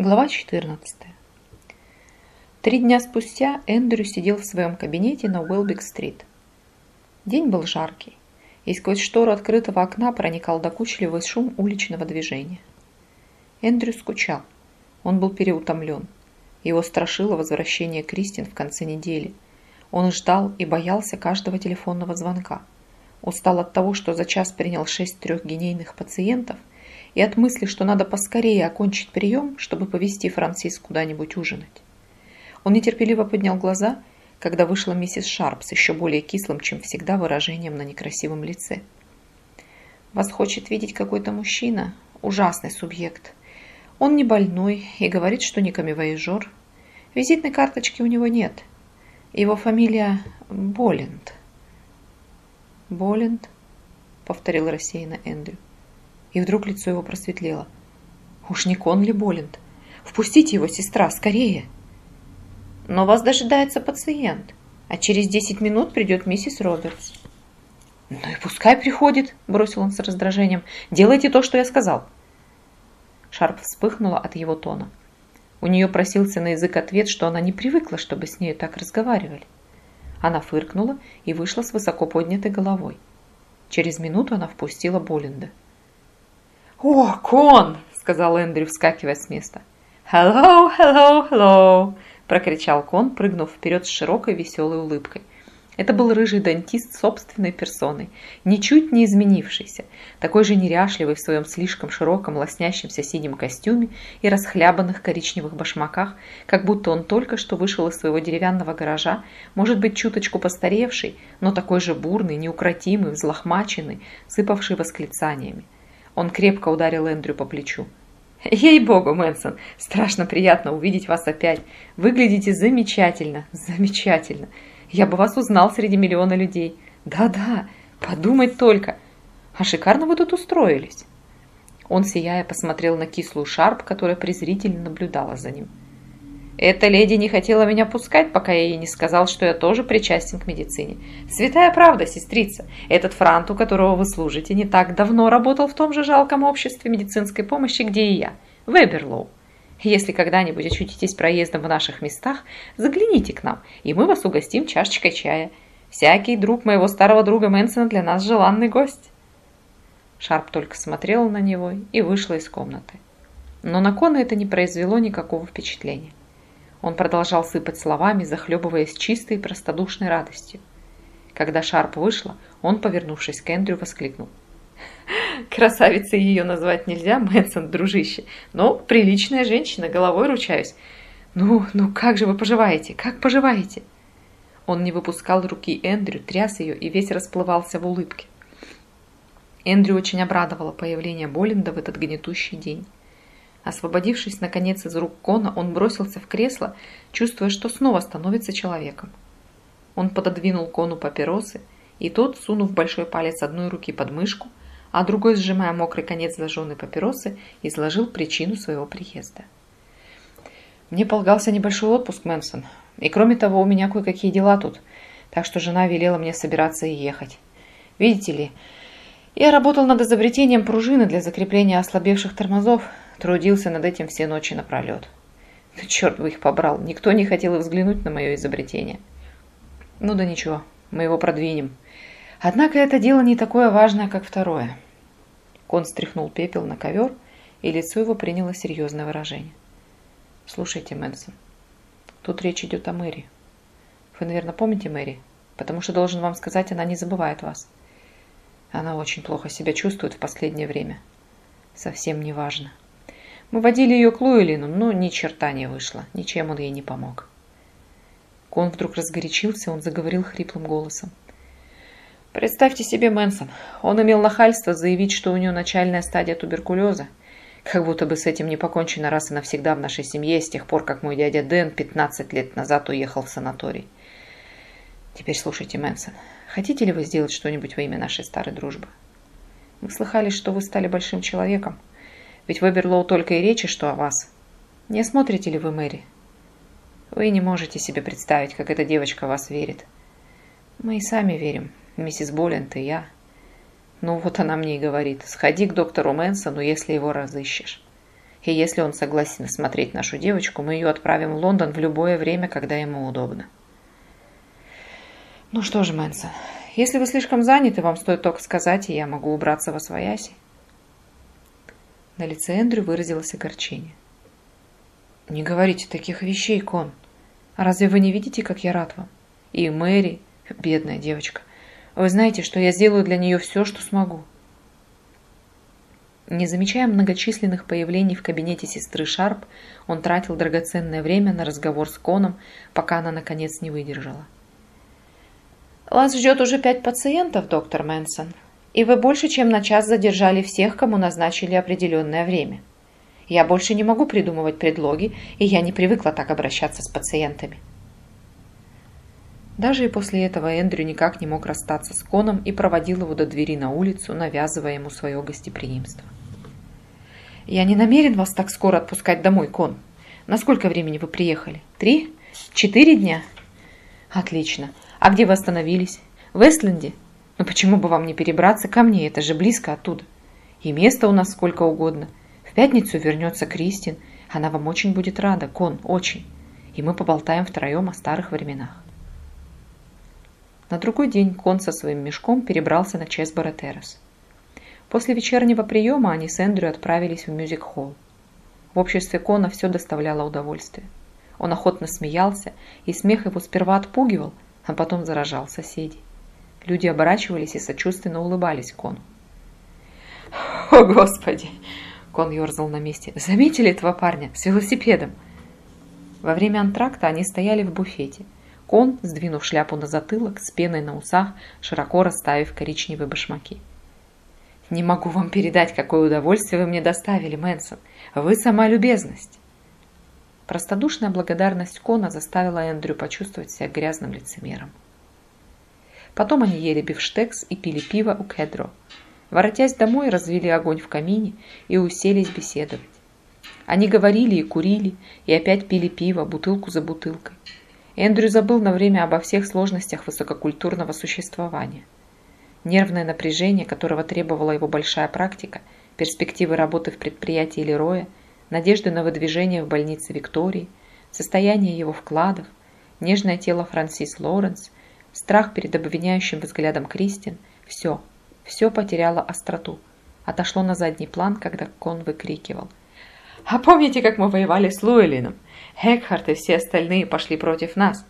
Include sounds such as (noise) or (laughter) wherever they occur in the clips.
Глава 14. Три дня спустя Эндрю сидел в своем кабинете на Уэлбик-стрит. День был жаркий, и сквозь штору открытого окна проникал докучливый шум уличного движения. Эндрю скучал. Он был переутомлен. Его страшило возвращение Кристин в конце недели. Он ждал и боялся каждого телефонного звонка. Устал от того, что за час принял шесть трехгенейных пациентов – и от мысли, что надо поскорее окончить прием, чтобы повезти Франсис куда-нибудь ужинать. Он нетерпеливо поднял глаза, когда вышла миссис Шарп с еще более кислым, чем всегда, выражением на некрасивом лице. «Вас хочет видеть какой-то мужчина? Ужасный субъект. Он не больной и говорит, что не камевояжер. Визитной карточки у него нет. Его фамилия Болленд». «Болленд?» — повторил рассеянно Эндрю и вдруг лицо его просветлело. «Уж не Конли Боллинд! Впустите его, сестра, скорее!» «Но вас дожидается пациент, а через десять минут придет миссис Робертс». «Ну и пускай приходит», – бросил он с раздражением. «Делайте то, что я сказал». Шарп вспыхнула от его тона. У нее просился на язык ответ, что она не привыкла, чтобы с нею так разговаривали. Она фыркнула и вышла с высоко поднятой головой. Через минуту она впустила Боллинда. «О, кон!» — сказал Эндрю, вскакивая с места. «Hello, hello, hello!» — прокричал кон, прыгнув вперед с широкой веселой улыбкой. Это был рыжий дантист собственной персоной, ничуть не изменившийся, такой же неряшливый в своем слишком широком лоснящемся синем костюме и расхлябанных коричневых башмаках, как будто он только что вышел из своего деревянного гаража, может быть, чуточку постаревший, но такой же бурный, неукротимый, взлохмаченный, сыпавший восклицаниями. Он крепко ударил Эндрю по плечу. «Ей-богу, Мэнсон, страшно приятно увидеть вас опять. Выглядите замечательно, замечательно. Я бы вас узнал среди миллиона людей. Да-да, подумать только. А шикарно вы тут устроились». Он, сияя, посмотрел на кислую Шарп, которая презрительно наблюдала за ним. Эта леди не хотела меня пускать, пока я ей не сказал, что я тоже причастен к медицине. Святая правда, сестрица. Этот франт, у которого вы служите, не так давно работал в том же жалком обществе медицинской помощи, где и я, в Эберлоу. Если когда-нибудь очутитесь проездом в наших местах, загляните к нам, и мы вас угостим чашечкой чая. Всякий друг моего старого друга Мэнсона для нас желанный гость. Шарп только смотрела на него и вышла из комнаты. Но на Кона это не произвело никакого впечатления. Он продолжал сыпать словами, захлебываясь чистой и простодушной радостью. Когда Шарп вышла, он, повернувшись к Эндрю, воскликнул. (laughs) «Красавицей ее назвать нельзя, Мэнсон, дружище, но приличная женщина, головой ручаюсь. Ну, ну как же вы поживаете? Как поживаете?» Он не выпускал руки Эндрю, тряс ее и весь расплывался в улыбке. Эндрю очень обрадовало появление Боллинда в этот гнетущий день. Освободившись, наконец, из рук Кона, он бросился в кресло, чувствуя, что снова становится человеком. Он пододвинул Кону папиросы, и тот, сунув большой палец одной руки под мышку, а другой, сжимая мокрый конец зажженной папиросы, изложил причину своего приезда. «Мне полагался небольшой отпуск, Мэнсон, и кроме того, у меня кое-какие дела тут, так что жена велела мне собираться и ехать. Видите ли, я работал над изобретением пружины для закрепления ослабевших тормозов, Трудился над этим все ночи напролет. Черт бы их побрал, никто не хотел взглянуть на мое изобретение. Ну да ничего, мы его продвинем. Однако это дело не такое важное, как второе. Кон стряхнул пепел на ковер, и лицо его приняло серьезное выражение. Слушайте, Мэнсон, тут речь идет о Мэри. Вы, наверное, помните Мэри? Потому что, должен вам сказать, она не забывает вас. Она очень плохо себя чувствует в последнее время. Совсем не важно. Мы водили ее к Луэлину, но ни черта не вышло, ничем он ей не помог. Кон вдруг разгорячился, он заговорил хриплым голосом. Представьте себе Мэнсон. Он имел нахальство заявить, что у нее начальная стадия туберкулеза. Как будто бы с этим не покончено раз и навсегда в нашей семье с тех пор, как мой дядя Дэн 15 лет назад уехал в санаторий. Теперь слушайте, Мэнсон. Хотите ли вы сделать что-нибудь во имя нашей старой дружбы? Мы слыхали, что вы стали большим человеком. Ведь в Эберлоу только и речи, что о вас. Не смотрите ли вы Мэри? Вы не можете себе представить, как эта девочка вас верит. Мы и сами верим, миссис Боллент и я. Ну вот она мне и говорит, сходи к доктору Мэнсону, если его разыщешь. И если он согласен смотреть нашу девочку, мы ее отправим в Лондон в любое время, когда ему удобно. Ну что же, Мэнсон, если вы слишком заняты, вам стоит только сказать, и я могу убраться во свояси. На лице Эндрю выразилось огорчение. «Не говорите таких вещей, Кон. Разве вы не видите, как я рад вам? И Мэри, бедная девочка, вы знаете, что я сделаю для нее все, что смогу». Не замечая многочисленных появлений в кабинете сестры Шарп, он тратил драгоценное время на разговор с Коном, пока она, наконец, не выдержала. «Вас ждет уже пять пациентов, доктор Мэнсон, и вы больше, чем на час задержали всех, кому назначили определенное время. Я больше не могу придумывать предлоги, и я не привыкла так обращаться с пациентами». Даже и после этого Эндрю никак не мог расстаться с Коном и проводил его до двери на улицу, навязывая ему свое гостеприимство. «Я не намерен вас так скоро отпускать домой, Кон. На сколько времени вы приехали? Три? Четыре дня?» «Отлично. А где вы остановились? В Эстленде? Ну почему бы вам не перебраться ко мне? Это же близко оттуда. И места у нас сколько угодно. В пятницу вернется Кристин. Она вам очень будет рада, Кон, очень. И мы поболтаем втроем о старых временах». На другой день Кон со своим мешком перебрался на Чесборо Террас. После вечернего приема они с Эндрю отправились в мюзик-холл. В обществе Кона все доставляло удовольствие. Он охотно смеялся, и смех его сперва отпугивал, а потом заражал соседей. Люди оборачивались и сочувственно улыбались Кону. «О, Господи!» Кон ерзал на месте. «Заметили этого парня с велосипедом?» Во время антракта они стояли в буфете. Кон, сдвинув шляпу на затылок, с пеной на усах, широко расставив коричневые башмаки. Не могу вам передать, какое удовольствие вы мне доставили, Мэнсон. Вы сама любезность. Простодушная благодарность Кона заставила Эндрю почувствовать себя грязным лицемером. Потом они ели бифштекс и пили пиво у Кедро. Воротясь домой, развели огонь в камине и уселись беседовать. Они говорили и курили, и опять пили пиво, бутылку за бутылкой. Эндрю забыл на время обо всех сложностях высококультурного существования – нервное напряжение, которого требовала его большая практика, перспективы работы в предприятии Лероя, надежды на выдвижение в больнице Виктории, состояние его вкладов, нежное тело Франсис Лоренс, страх перед обвиняющим взглядом Кристин – все, все потеряло остроту, отошло на задний план, когда Кон выкрикивал. «А помните, как мы воевали с Луэлином? Экхарт и все остальные пошли против нас.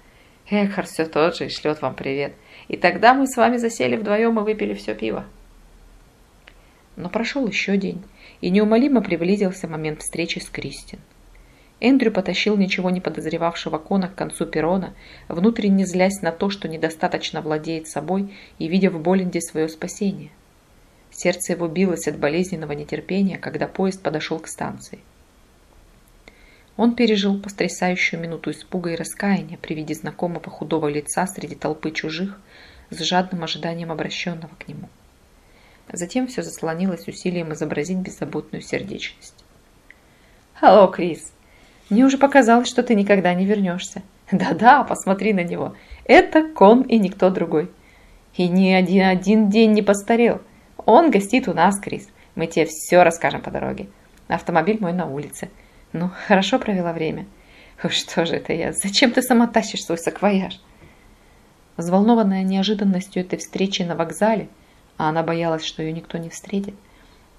Экхарт все тот же и шлет вам привет. И тогда мы с вами засели вдвоем и выпили все пиво. Но прошел еще день, и неумолимо приблизился момент встречи с Кристин. Эндрю потащил ничего не подозревавшего Кона к концу перрона, внутренне злясь на то, что недостаточно владеет собой и видя в Болленде свое спасение. Сердце его билось от болезненного нетерпения, когда поезд подошел к станции. Он пережил потрясающую минуту испуга и раскаяния при виде знакомого худого лица среди толпы чужих с жадным ожиданием обращенного к нему. Затем все заслонилось усилием изобразить беззаботную сердечность. «Алло, Крис! Мне уже показалось, что ты никогда не вернешься. Да-да, посмотри на него. Это Кон и никто другой. И ни один, один день не постарел. Он гостит у нас, Крис. Мы тебе все расскажем по дороге. Автомобиль мой на улице. Ну, хорошо провела время. Что же это я? Зачем ты сама тащишь свой саквояж? Взволнованная неожиданностью этой встречи на вокзале, а она боялась, что ее никто не встретит,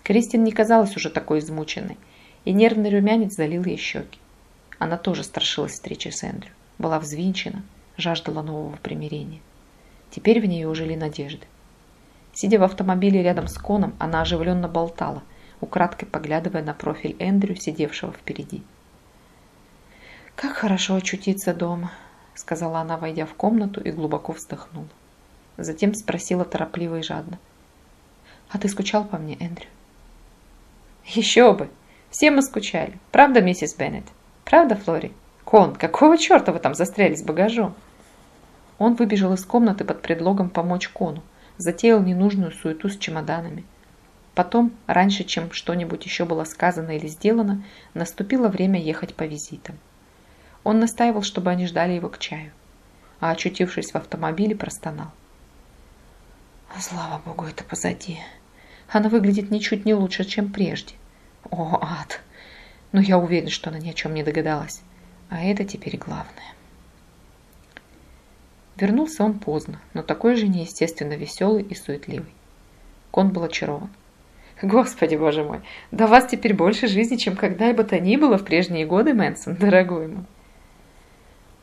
Кристин не казалась уже такой измученной, и нервный румянец залил ей щеки. Она тоже страшилась встречи с Эндрю, была взвинчена, жаждала нового примирения. Теперь в ней ужили надежды. Сидя в автомобиле рядом с Коном, она оживленно болтала – украдкой поглядывая на профиль Эндрю, сидевшего впереди. «Как хорошо очутиться дома», — сказала она, войдя в комнату и глубоко вздохнула. Затем спросила торопливо и жадно. «А ты скучал по мне, Эндрю?» «Еще бы! Все мы скучали. Правда, миссис Беннет? Правда, Флори? Кон, какого черта вы там застряли с багажом?» Он выбежал из комнаты под предлогом помочь Кону, затеял ненужную суету с чемоданами. Потом, раньше, чем что-нибудь еще было сказано или сделано, наступило время ехать по визитам. Он настаивал, чтобы они ждали его к чаю, а очутившись в автомобиле, простонал. Слава богу, это позади. Она выглядит ничуть не лучше, чем прежде. О, ад! Но я уверен, что она ни о чем не догадалась. А это теперь главное. Вернулся он поздно, но такой же неестественно веселый и суетливый. Кон был очарован. «Господи, боже мой, да вас теперь больше жизни, чем когда-либо то ни было в прежние годы, Мэнсон, дорогой мой!»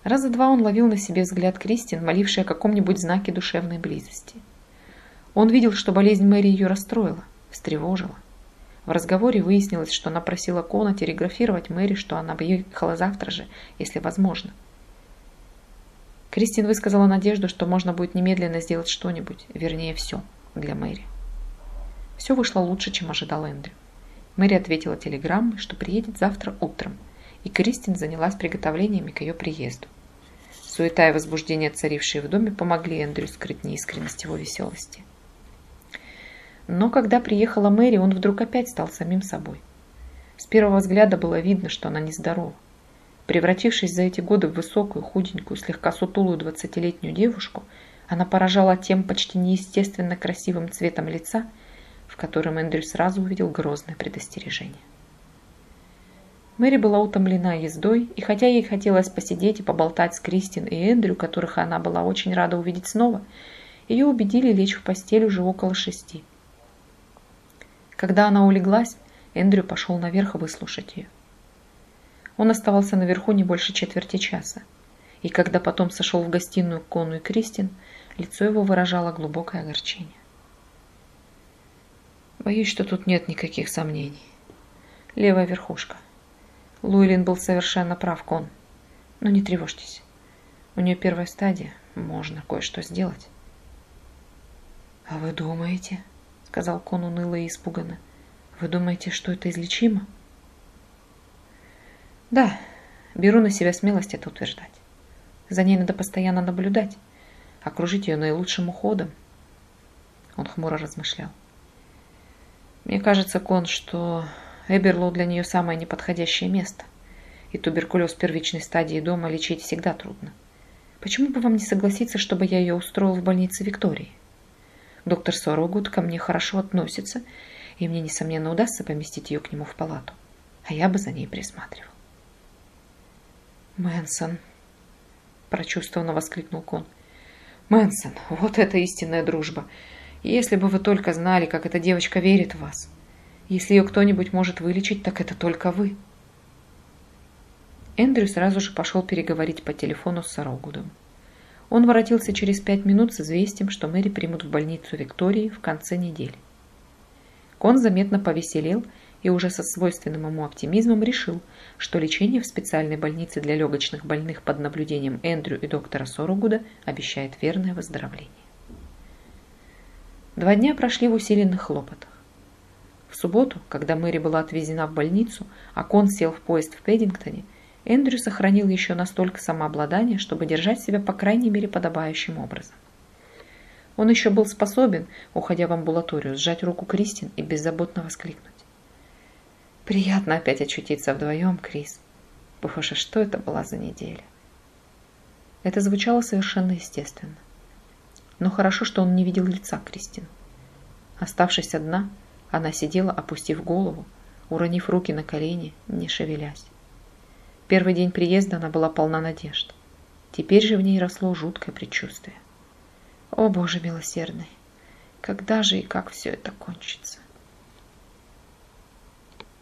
Раза два он ловил на себе взгляд Кристин, молившей о каком-нибудь знаке душевной близости. Он видел, что болезнь Мэри ее расстроила, встревожила. В разговоре выяснилось, что она просила Кона телеграфировать Мэри, что она бы ехала завтра же, если возможно. Кристин высказала надежду, что можно будет немедленно сделать что-нибудь, вернее все, для Мэри. Все вышло лучше, чем ожидал Эндрю. Мэри ответила телеграммой, что приедет завтра утром, и Кристин занялась приготовлениями к ее приезду. Суета и возбуждение, царившие в доме, помогли Эндрю скрыть неискренность его веселости. Но когда приехала Мэри, он вдруг опять стал самим собой. С первого взгляда было видно, что она нездорова. Превратившись за эти годы в высокую, худенькую, слегка сутулую двадцатилетнюю девушку, она поражала тем почти неестественно красивым цветом лица, в котором Эндрю сразу увидел грозное предостережение. Мэри была утомлена ездой, и хотя ей хотелось посидеть и поболтать с Кристин и Эндрю, которых она была очень рада увидеть снова, ее убедили лечь в постель уже около шести. Когда она улеглась, Эндрю пошел наверх выслушать ее. Он оставался наверху не больше четверти часа, и когда потом сошел в гостиную к Кону и Кристин, лицо его выражало глубокое огорчение. Боюсь, что тут нет никаких сомнений. Левая верхушка. Луилин был совершенно прав, Кон. Но не тревожьтесь. У нее первая стадия. Можно кое-что сделать. «А вы думаете?» — сказал Кон уныло и испуганно. «Вы думаете, что это излечимо?» «Да, беру на себя смелость это утверждать. За ней надо постоянно наблюдать, окружить ее наилучшим уходом». Он хмуро размышлял. «Мне кажется, Кон, что Эберлоу для нее самое неподходящее место. И туберкулез первичной стадии дома лечить всегда трудно. Почему бы вам не согласиться, чтобы я ее устроил в больнице Виктории? Доктор Сорогуд ко мне хорошо относится, и мне, несомненно, удастся поместить ее к нему в палату. А я бы за ней присматривал. «Мэнсон!» – прочувствованно воскликнул Кон. «Мэнсон, вот это истинная дружба! Если бы вы только знали, как эта девочка верит в вас!» Если ее кто-нибудь может вылечить, так это только вы. Эндрю сразу же пошел переговорить по телефону с Сарогудом. Он воротился через пять минут с известием, что Мэри примут в больницу Виктории в конце недели. Кон заметно повеселел и уже со свойственным ему оптимизмом решил, что лечение в специальной больнице для легочных больных под наблюдением Эндрю и доктора Сорогуда обещает верное выздоровление. Два дня прошли в усиленных хлопотах. В субботу, когда Мэри была отвезена в больницу, а Кон сел в поезд в Пэддингтоне, Эндрю сохранил еще настолько самообладание, чтобы держать себя по крайней мере подобающим образом. Он еще был способен, уходя в амбулаторию, сжать руку Кристин и беззаботно воскликнуть. «Приятно опять очутиться вдвоем, Крис. Боже, что это была за неделя?» Это звучало совершенно естественно. Но хорошо, что он не видел лица Кристин. Оставшись одна, она сидела, опустив голову, уронив руки на колени, не шевелясь. Первый день приезда она была полна надежд. Теперь же в ней росло жуткое предчувствие. О, Боже милосердный! Когда же и как все это кончится?